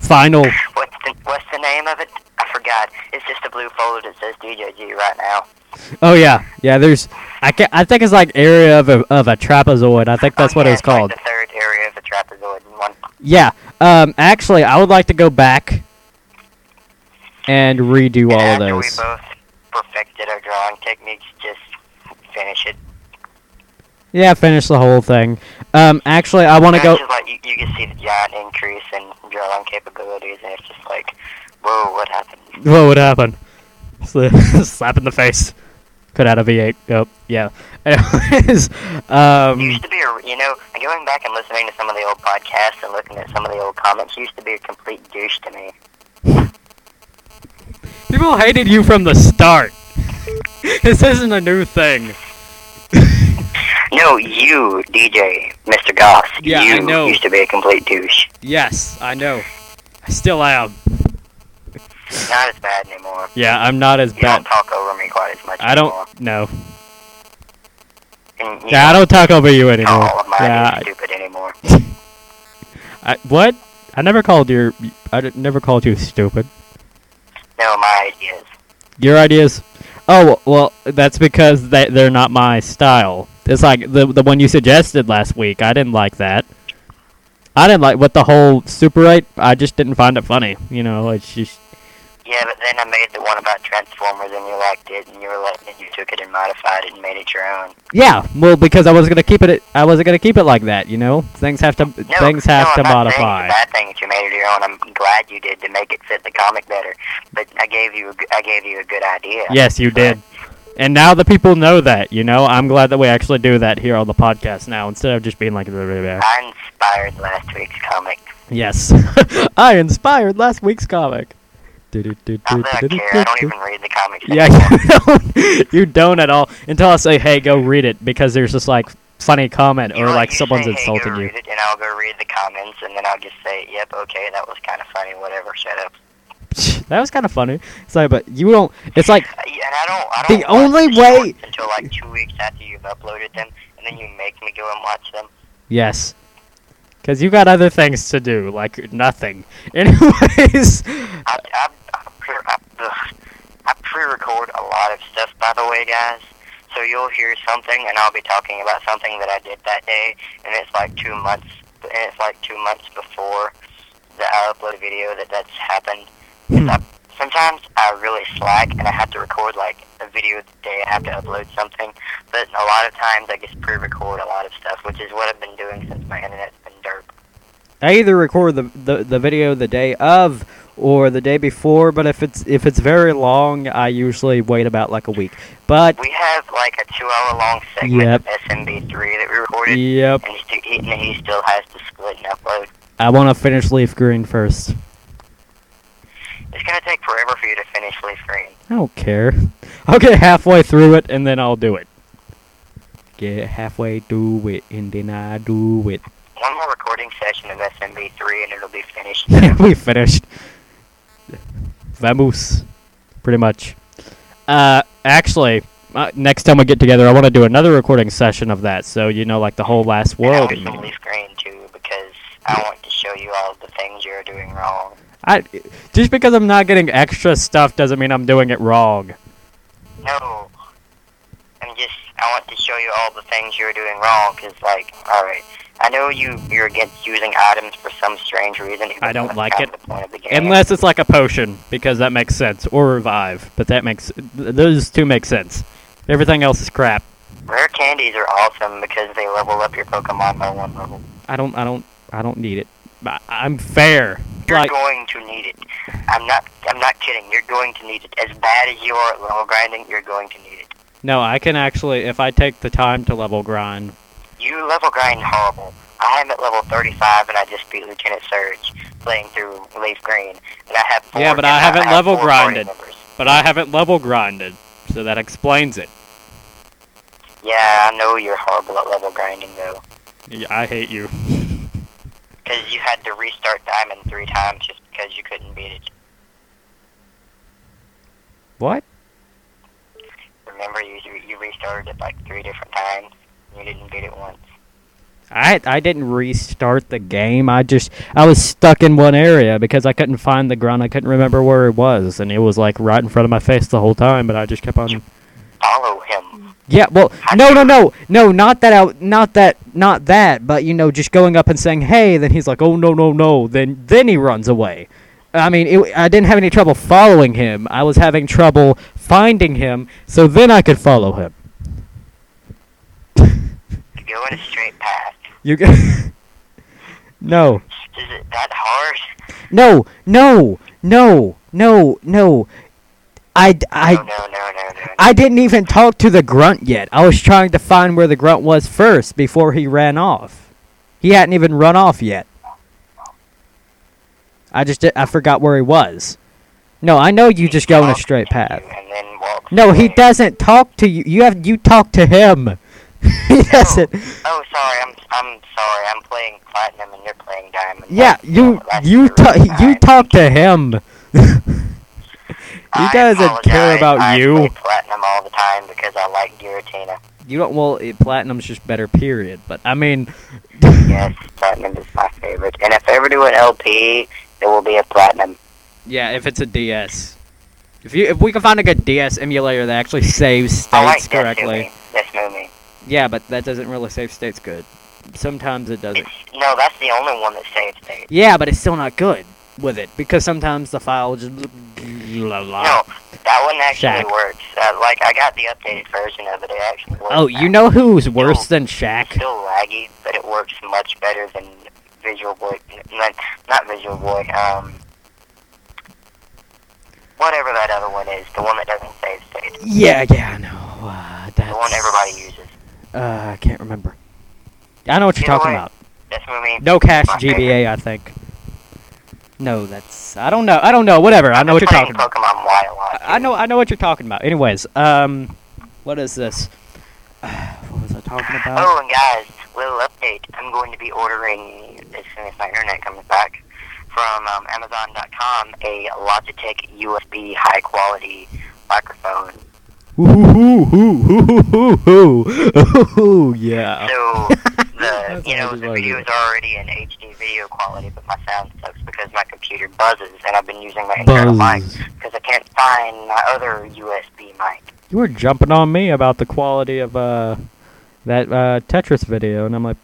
final. What's the What's the name of it? I forgot. It's just a blue folder that says DJG right now. Oh yeah, yeah. There's, I can I think it's like area of a of a trapezoid. I think that's Oh, what yeah, it was it's like called. the third area of the trapezoid in one. Yeah. Um. Actually, I would like to go back and redo all of and after those. we both perfected our drawing techniques, just finish it. Yeah, finish the whole thing. Um. Actually, I want to go. it's just like you, you can see the giant increase in drawing capabilities, and it's just like, whoa, what happened? Whoa, What happened? Slap in the face. Cut out a V8. Yep. Yeah. Anyways, It um. used to be a, you know, going back and listening to some of the old podcasts and looking at some of the old comments used to be a complete douche to me. People hated you from the start. this isn't a new thing. No, you, DJ, Mr. Goss, Yeah, you I know. used to be a complete douche. Yes, I know. I still am. Not as bad anymore. Yeah, I'm not as bad. You don't talk over me quite as much I anymore. don't. No. And you Yeah, I don't talk over you call anymore. all of mine Yeah. stupid anymore. I, what? I never called your. I d- never called you stupid. No, my ideas. Your ideas. Oh well, that's because they they're not my style. It's like the the one you suggested last week. I didn't like that. I didn't like what the whole Super 8. I just didn't find it funny. You know, it's just Yeah, but then I made the one about Transformers and you liked it and you were like, and you took it and modified it and made it your own. yeah. Well, because I was gonna keep it. I wasn't gonna keep it like that. You know, things have to No, things have no, to I'm not modify. Saying it's a bad thing that you made it your own. I'm glad you did to make it fit the comic better. But I gave you, I gave you a good idea. Yes, you But- did. And now the people know that, you know. I'm glad that we actually do that here on the podcast now instead of just being like I inspired last week's comic. Yes. I inspired last week's comic. I care. I don't even read the comics Yeah, you don't, you don't at all until I say, "Hey, go read it," because there's just like funny comment or You know, like you someone's say, insulting hey, go you. Read it, and I'll go read the comments, and then I'll just say, "Yep, okay, that was kind of funny. Whatever, shut up." that was kind of funny. It's like, but you don't. It's like Uh, yeah, And I don't. I The don't watch only the way- until like two weeks after you've uploaded them, and then you make me go and watch them. yes, because you got other things to do, like nothing. Anyways, I, I, I, I pre-record a lot of stuff, by the way, guys. So you'll hear something, and I'll be talking about something that I did that day, and it's like two months, and it's like two months before that I upload a video that that's happened. Hmm. I, sometimes I really slack, and I have to record like a video today. I have to upload something, but a lot of times I just pre-record a lot of stuff, which is what I've been doing since my internet's been derp. I either record the, the the video the day of or the day before, but if it's if it's very long, I usually wait about like a week. But We have like a two-hour-long segment Yep. of SMB3 that we recorded, yep, and, he, and he still has to split and upload. I want to finish Leaf Green first. It's gonna take forever for you to finish Leaf Green. I don't care. I'll get halfway through it and then I'll do it. Get halfway through it and then I do it. One more recording session of SMB3, and it'll be finished. we finished. Vamos. Pretty much. Uh, actually, uh, next time we get together, I want to do another recording session of that. So you know, like the whole last And I world. want some Leaf Green too, because I want to show you all the things you're doing wrong. I just because I'm not getting extra stuff doesn't mean I'm doing it wrong. No. I'm just, I want to show you all the things you're doing wrong, because, like, alright, I know you, you're against using items for some strange reason. I don't like it. of The point of the game. Unless it's like a potion, because that makes sense, or revive. But that makes those two make sense. Everything else is crap. Rare candies are awesome because they level up your Pokemon by one level. I don't, I don't, I don't need it. I, I'm fair. You're Like, going to need it. I'm not, I'm not kidding. You're going to need it. As bad as you are at level grinding, you're going to need it. no, I can actually, if I take the time to level grind. You level grind horrible. I am at level 35 and I just beat Lieutenant Surge playing through Leaf Green. And I have four, Yeah, but I haven't have level grinded. But I haven't level grinded, so that explains it. Yeah, I know you're horrible at level grinding though. Yeah, I hate you. Because you had to restart Diamond three times just because you couldn't beat it. What? Remember, you you restarted it like three different times. You didn't beat it once. I I didn't restart the game. I just I was stuck in one area because I couldn't find the ground. I couldn't remember where it was, and it was like right in front of my face the whole time. But I just kept on. Follow him. Yeah, well, no, no, no, no, not that out, not that, not that. But you know, just going up and saying, "Hey," then he's like, "Oh no, no, no!" Then then he runs away. I mean, it, I didn't have any trouble following him. I was having trouble finding him, so then I could follow him. You go in a straight path. You g- no. Is it that hard? No, no, no, no, no. I, I, no, no, no. I didn't even talk to the grunt yet. I was trying to find where the grunt was first before he ran off. He hadn't even run off yet. I just did, I forgot where he was. No, I know you just go in a straight path. No, he doesn't talk to you. You have you talk to him. he oh. doesn't. Oh, sorry. I'm I'm sorry. I'm playing platinum and you're playing diamond. Yeah, That's- you you the ta- you talk to him. he I doesn't care about I you. play platinum all the time because I like Giratina. You don't. Well, it, platinum's just better. Period. But I mean, Yes, platinum is my favorite. And if I ever do an LP, it will be a platinum. yeah. If it's a DS, if you if we can find a good DS emulator that actually saves I like states correctly, DeSmuME. DeSmuME. yeah, but that doesn't really save states good. Sometimes it doesn't. It's no, that's the only one that saves states. Yeah, but it's still not good with it because sometimes the file just. La, la. No, that one actually Shaq. works. Uh, like I got the updated version of it. It actually works. Oh, you know who's worse than Shaq? Still laggy, but it works much better than Visual Boy. Not, Visual Boy. Um, whatever that other one is, the one that doesn't save state, Yeah, yeah, I know. Uh, that's, the one everybody uses. Uh, I can't remember. I know what you're Either talking way, about. No cache my GBA, I think. No, that's I don't know. I don't know. Whatever. I know what you're talking about. Pokemon Y a lot. I know. I know what you're talking about. Anyways, um, what is this? what was I talking about? Oh, and guys, little update. I'm going to be ordering as soon as my internet comes back from um, Amazon.com a Logitech USB high quality microphone. Ooh, ooh, ooh, ooh, ooh, ooh, yeah. So the you know the video is already in HD video quality, but my sound sucks because my computer buzzes, and I've been using my internal mic because I can't find my other USB mic. You were jumping on me about the quality of uh that uh Tetris video, and I'm like,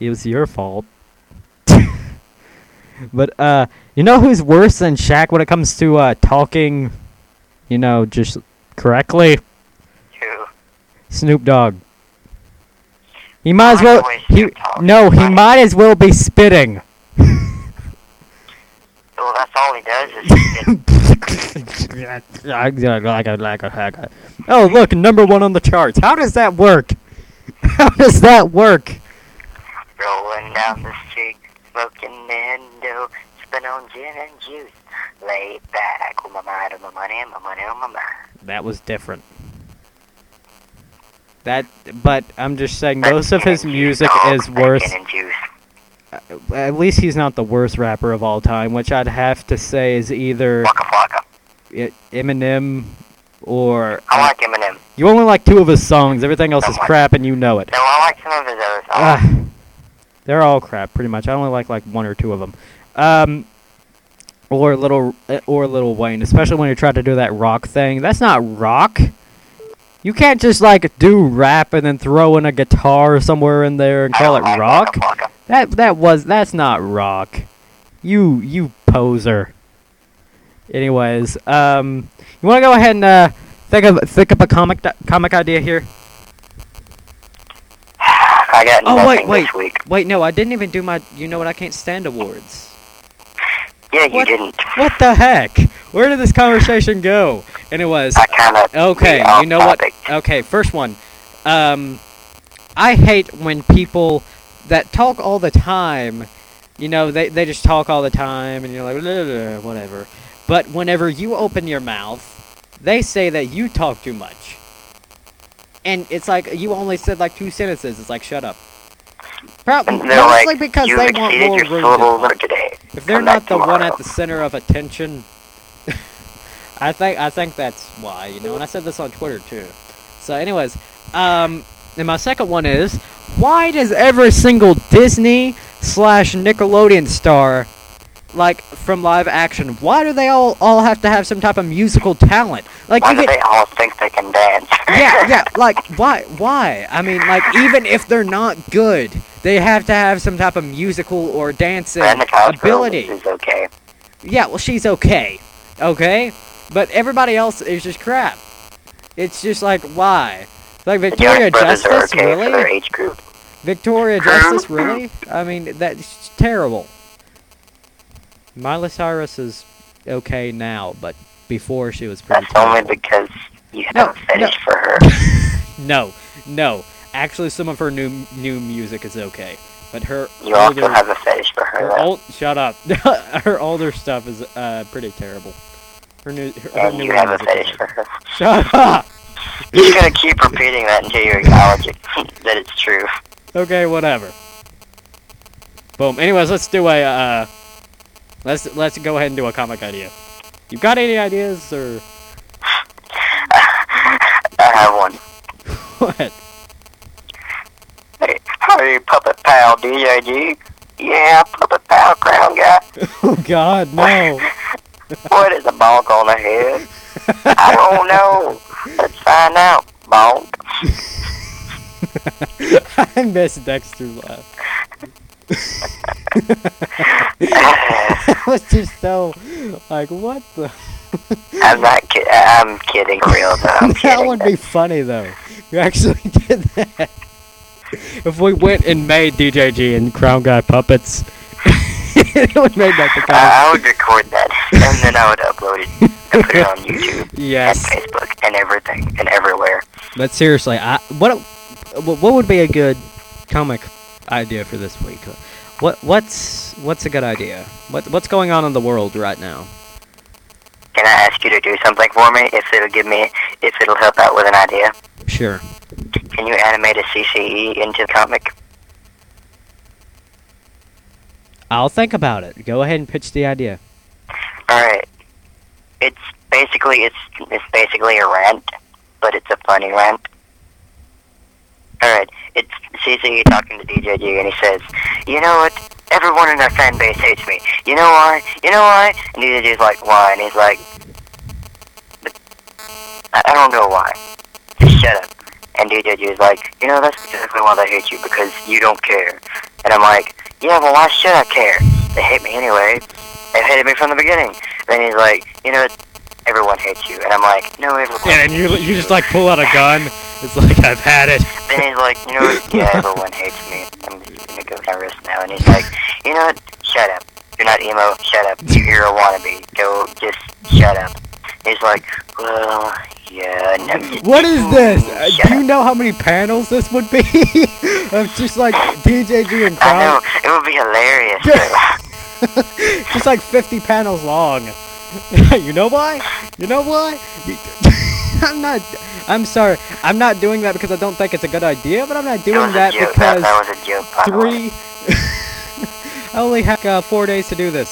it was your fault. but uh, you know who's worse than Shaq when it comes to uh talking? You know, just correctly. Who? Snoop Dogg. He might as well. He no. He might as well be spitting. Well, that's all he does is oh look, number one on the charts. How does that work? How does that work? rolling down the street, smoking spin on gin and juice, laid back with my mind on my money and my money on my mind. That was different. That, but I'm just saying, most of his music is worse. Juice. At least he's not the worst rapper of all time, which I'd have to say is either. Eminem or I like Eminem. you only like two of his songs. Everything else is crap, and you know it. No, I like some of his other songs. Ah, they're all crap, pretty much. I only like like one or two of them. Um, or little uh, or Lil Wayne, especially when you try to do that rock thing. That's not rock. You can't just like do rap and then throw in a guitar somewhere in there and call it rock. That that was that's not rock. You you poser. Anyways, um, you want to go ahead and uh, think of think up a comic comic idea here? I got Oh, nothing wait, this week. Wait, no, I didn't even do my. You know what? I can't stand awards. You What? didn't. What the heck? Where did this conversation go? Anyways, I kind of. okay, you know what? Okay, first one. Um, I hate when people that talk all the time, you know, they, they just talk all the time and you're like, "Blah, blah, blah," whatever. But whenever you open your mouth, they say that you talk too much. And it's like, you only said like two sentences. It's like, shut up. Probably, And mostly like, because they want more room. Syllables to for today. if they're not the one at the center of attention, I think I think that's why. You know, and I said this on Twitter too. So, anyways, um, and my second one is why does every single Disney slash Nickelodeon star, like from live action, why do they all all have to have some type of musical talent? Like Why do they all think they can dance? yeah, yeah. Like, why? Why? I mean, like, even if they're not good, they have to have some type of musical or dancing ability. is okay. Yeah, well, she's okay, okay, but everybody else is just crap. It's just like, why? Like Victoria Jonas Brothers are Justice, okay really? Victoria Justice, really? I mean, that's terrible. Miley Cyrus is okay now, but before she was pretty. That's only because you have No, a fetish for her. No, no. Actually, some of her new new music is okay, but her You older, also have a fetish for her. her old shut up. her older stuff is uh pretty terrible. Her new her, her and new you have a music is fetish okay. for her. Shut up. You're gonna keep repeating that until you acknowledge it that it's true. Okay, whatever. Boom. Anyways, let's do a uh, let's let's go ahead and do a comic idea. You got any ideas or I have one. what? Hey, hey, puppet pal, DJG. Yeah, puppet pal, crown guy. Oh God, no. What is a bonk on the head? I don't know. Let's find out. Bonk. I miss Dexter's Lab. I'm That was just so like what the. not kidding. I'm kidding real, though. I'm that kidding. would be funny though. You actually did that. If we went and made DJG and Crown Guy puppets, it would make that the comic. I, I would record that, and then I would upload it and put it on YouTube yes, and Facebook and everything and everywhere. but seriously, I what what what would be a good comic idea for this week? What what's what's a good idea? What what's going on in the world right now? Can I ask you to do something for me if it'll give me if it'll help out with an idea? Sure. Can you animate a CCE into the comic? I'll think about it. Go ahead and pitch the idea. All right. It's basically it's it's basically a rant, but it's a funny rant. All right. It's CCE talking to DJG, and he says, "You know what? Everyone in our fan base hates me. You know why? You know why?" And DJG's like, "Why?" And he's like, I, I don't know why. Just shut up." And DJG is like, "You know, that's exactly why they hate you because you don't care." And I'm like, "Yeah, well, why should I care? They hate me anyway. They've hated me from the beginning." Then he's like, "You know, everyone hates you. And I'm like, no, everyone. And you you just like pull out a gun. It's like I've had it. Then he's like, you know what? Yeah, everyone hates me. I'm just gonna go my wrist now. And he's like, you know what? Shut up. You're not emo. Shut up. You're a wannabe. Go, just shut up. He's like, well, yeah. No, What is this? Uh, do you know how many panels this would be? of just like DJG and I know. It would be hilarious. just like 50 panels long. you know why? You know why? I'm not. I'm sorry. I'm not doing that because I don't think it's a good idea, but I'm not doing that joke. Because that was a joke. three. I only have uh, four days to do this,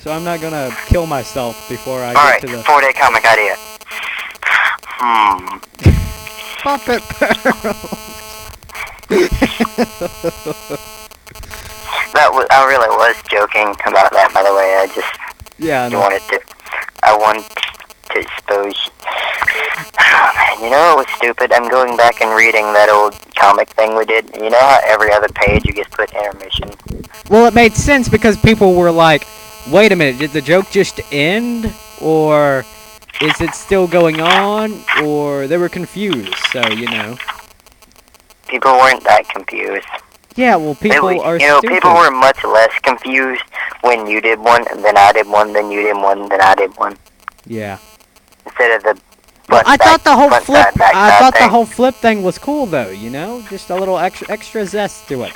so I'm not gonna kill myself before I All right, get to the four day comic idea. Hmm. puppet. That was. I really was joking about that. By the way, I just yeah, no. wanted to. I want to expose. Oh, man, you know what was stupid? I'm going back and reading that old comic thing we did. You know how every other page you just put intermission. Well, it made sense because people were like, "Wait a minute, did the joke just end, or is it still going on?" Or they were confused. So you know. People weren't that confused. Yeah, well, people were- are you know, stupid. people were much less confused when you did one, and then I did one, then you did one, then I did one. Yeah. Instead of the. I thought the whole flip. I thought the thing. whole flip thing was cool, though. You know, just a little extra extra zest to it.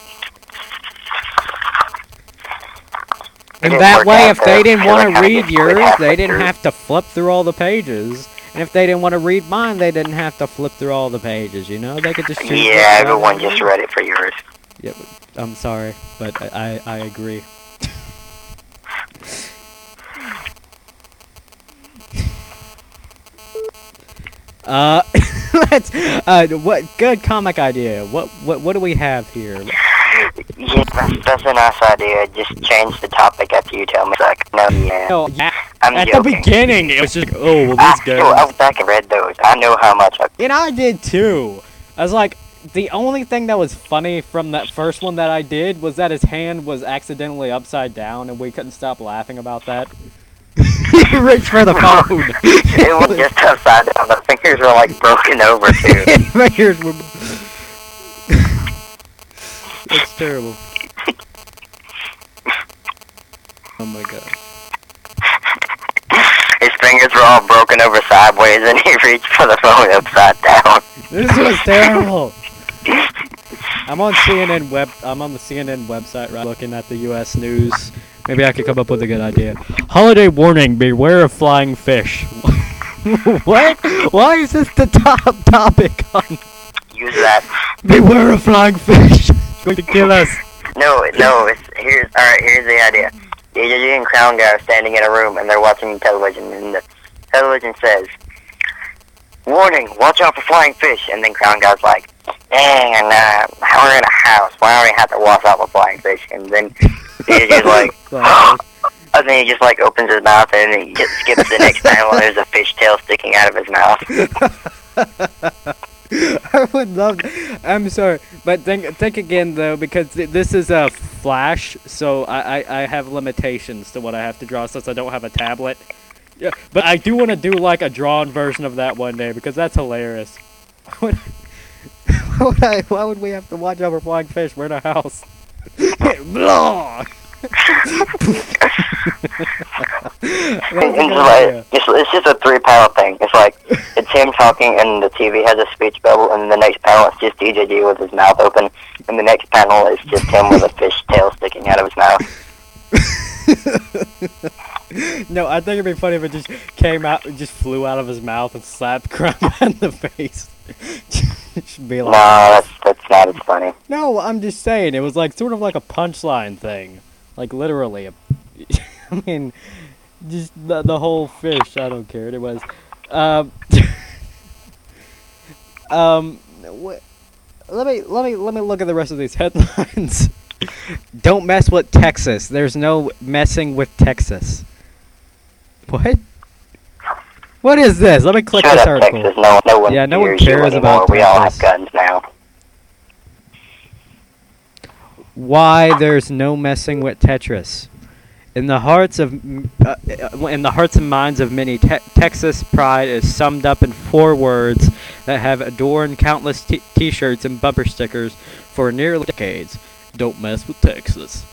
And that way, if they didn't want to read yours, they didn't have to flip through all the pages. And if they didn't want to read mine, they didn't have to flip through all the pages. You know, they could just choose. Yeah, everyone just read it for yours. Yeah, I'm sorry, but I, I agree. Uh, let's uh, what good comic idea? What what what do we have here? Yeah, that's, that's a nice idea. Just change the topic after you tell me. Like, no, yeah. Oh, yeah. I'm At the beginning, it was just oh well, this guy. I was back and read those. I know how much. I, And I did too. I was like, the only thing that was funny from that first one that I did was that his hand was accidentally upside down, and we couldn't stop laughing about that. he reached for the phone. it was just upside down. The fingers were like broken over too. His fingers were. That's terrible. Oh my god. His fingers were all broken over sideways, and he reached for the phone upside down. This was terrible. I'm on CNN web. I'm on the CNN website, right, looking at the U.S. news. Maybe I could come up with a good idea. Holiday warning: Beware of flying fish. what? Why is this the top topic on? Use that. Beware of flying fish. Going to kill us. No, no. It's here's all right. Here's the idea. DJG and Crown Guy are standing in a room, and they're watching television, and the television says, "Warning! Watch out for flying fish." And then Crown Guy's like, "Dang, and uh, we're in a house. Why do we have to watch out for flying fish?" And then DJG's like. And then he just like opens his mouth and he just skips the next time and there's a fish tail sticking out of his mouth. I would love. I'm sorry, but think think again though, because th- this is a flash, so I, I I have limitations to what I have to draw since I don't have a tablet. Yeah, but I do want to do like a drawn version of that one day because that's hilarious. What? Why would, I, why would we have to watch over flying fish? We're in a house. Blah! That's It's, just like, it's, it's just a three panel thing. It's like it's him talking and the TV has a speech bubble and the next panel it's just DJG with his mouth open and the next panel is just him with a fish tail sticking out of his mouth. no, I think it'd be funny if it just came out, just flew out of his mouth and slapped Crumb in the face. Be No, that's that's not as funny. no, I'm just saying it was like sort of like a punchline thing, like literally. A, I mean, just the, the whole fish. I don't care. It was, um, um, what? Let me let me let me look at the rest of these headlines. Don't mess with Texas. There's no messing with Texas. What? What is this? Let me click Shut this up, article. Texas. No, no one Yeah, no one cares about We all have guns now. Why there's no messing with Tetris. In the hearts of uh, uh, in the hearts and minds of many, te- Texas pride is summed up in four words that have adorned countless t- T-shirts and bumper stickers for nearly decades. Don't mess with Texas.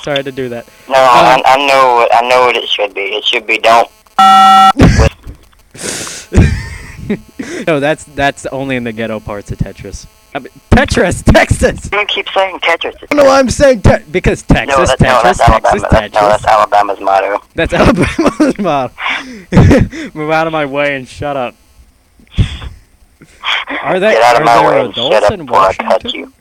Sorry to do that. No, I, I know. what- I know what it should be. It should be don't. no, that's that's only in the ghetto parts of Tetris. I mean, Tetris, Texas. You keep saying Tetris. I don't know why I'm saying te- because Texas, no, that's, no, Tetris, that's Texas, Alabama. That's, no, that's Alabama's motto. That's Alabama's motto. Move out of my way and shut up. Are they? Get out of my way and shut up before I cut you.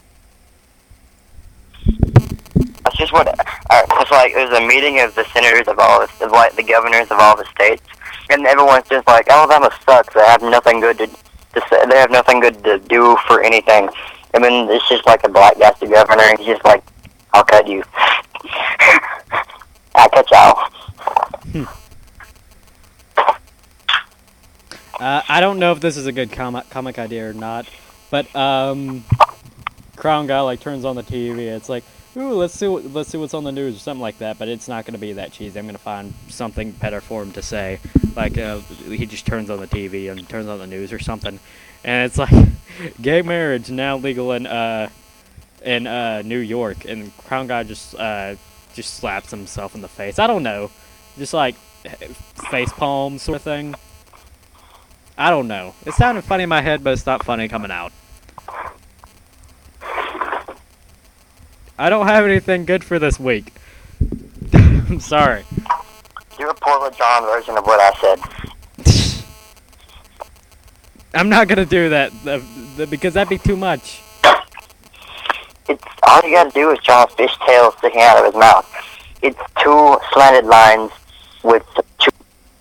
That's just what. Alright, it's like there's a meeting of the senators of all, the, of like the governors of all the states, and everyone's just like, Alabama sucks. They have nothing good to, to say. They have nothing good to do for anything. And then it's just like a black guy's the governor, and he's just like, I'll cut you. I'll cut y'all. Uh, I don't know if this is a good comic comic idea or not, but um, Crown Guy like turns on the TV. It's like, ooh, let's see what let's see what's on the news or something like that. But it's not gonna be that cheesy. I'm gonna find something better for him to say. Like uh, he just turns on the TV and turns on the news or something, and it's like, gay marriage now legal in uh in uh New York, and Crown Guy just uh just slaps himself in the face. I don't know, just like face palm sort of thing. I don't know. It sounded funny in my head, but it's not funny coming out. I don't have anything good for this week. I'm sorry. Do a Portland John version of what I said. I'm not gonna do that th- th- because that'd be too much. It's all you gotta do is draw a fish tail sticking out of his mouth. It's two slanted lines with two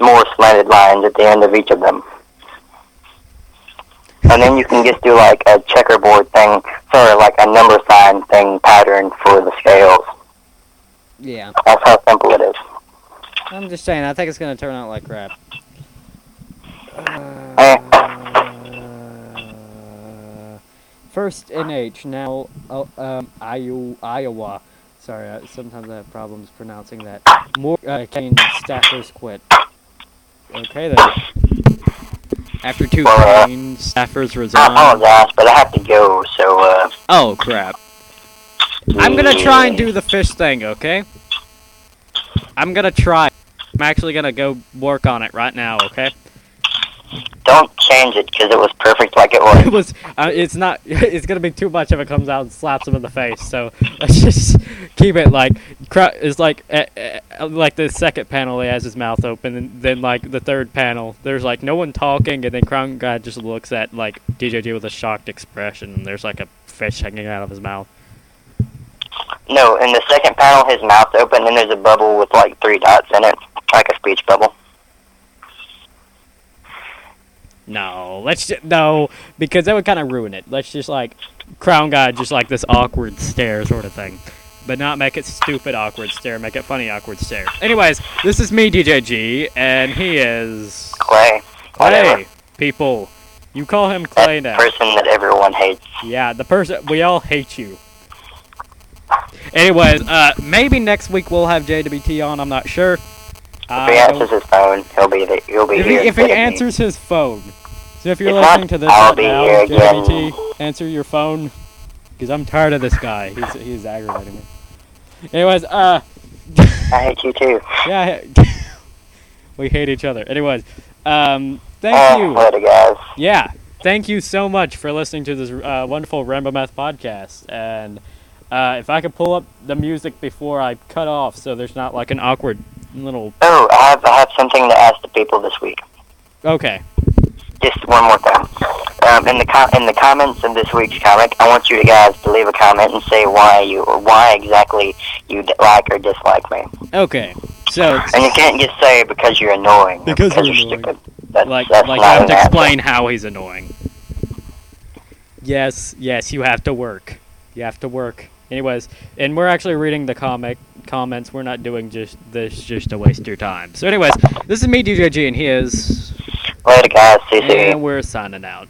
more slanted lines at the end of each of them. And then you can just do like a checkerboard thing, sort of like a number sign thing pattern for the scales. Yeah. That's how simple it is. I'm just saying. I think it's gonna turn out like crap. Eh. Uh, first NH now uh, um, Iowa. Iowa. Sorry, uh, sometimes I have problems pronouncing that. More uh, Cain staffers quit. Okay then. After two Well, uh, staffers I resign. apologize, but I have to go, so, uh... Oh crap! I'm gonna try and do the fish thing. Okay. I'm gonna try. I'm actually gonna go work on it right now. Okay. Don't change it, because it was perfect like it was. it was. uh, it's not it's gonna be too much if it comes out and slaps him in the face so let's just keep it like it's like uh, uh, like the second panel he has his mouth open and then like the third panel there's like no one talking and then crown guy just looks at like djg with a shocked expression and there's like a fish hanging out of his mouth No, in the second panel, his mouth's open, and there's a bubble with like three dots in it, like a speech bubble. No let's just no because that would kind of ruin it. Let's just like crown guy just like this awkward stare sort of thing. But not make it stupid awkward stare make it funny awkward stare. Anyways this is me djg and he is Clay, whatever. clay people. You call him That clay now. person that everyone hates. yeah the person we all hate you. Anyways uh maybe next week we'll have jwt on i'm not sure If he answers his phone, he'll be the, he'll be if he, if he of me. answers his phone. So if you're If not, listening to this I'll right be now, here. JBT, answer your phone. Because I'm tired of this guy. He's, he's aggravating me. Anyways, uh, I hate you too. yeah, we hate each other. Anyways, um, thank oh, you. later, guys. Yeah, thank you so much for listening to this uh, wonderful Rambo Math podcast. And uh, if I could pull up the music before I cut off, so there's not like an awkward little. Oh, I have I have something to ask the people this week. Okay. Just one more thing. Um, in the com- in the comments of this week's comic, I want you guys to leave a comment and say why you or why exactly you d- like or dislike me. Okay. So And you can't just say because you're annoying. or Because you're you're annoying. stupid. That's, like that's like not you have an to answer. explain how he's annoying. Yes, yes, you have to work. You have to work. Anyways, and we're actually reading the comic comments. We're not doing just this just to waste your time. So, anyways, this is me, DJG, and he is, Later, guys. See you. and we're signing out.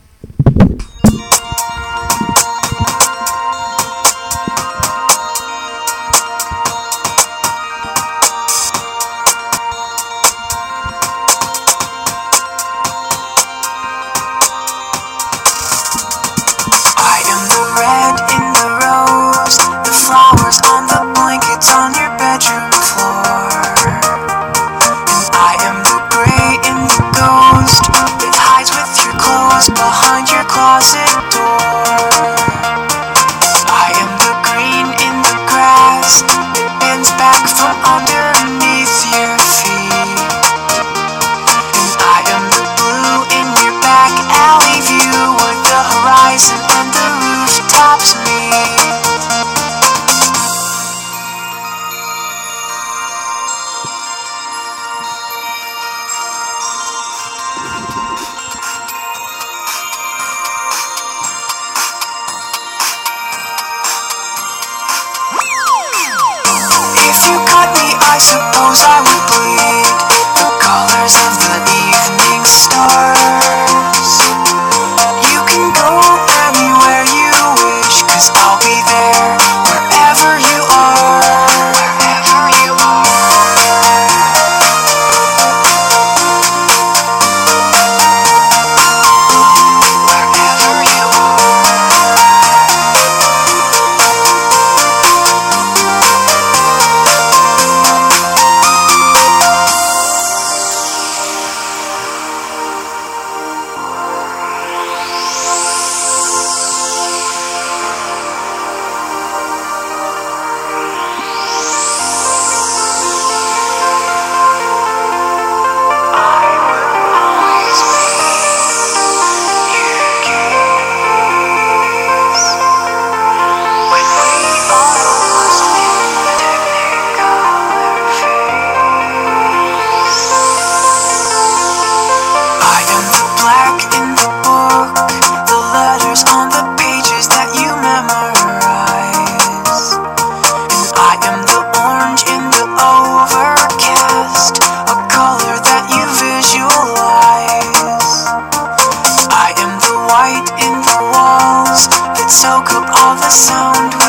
sound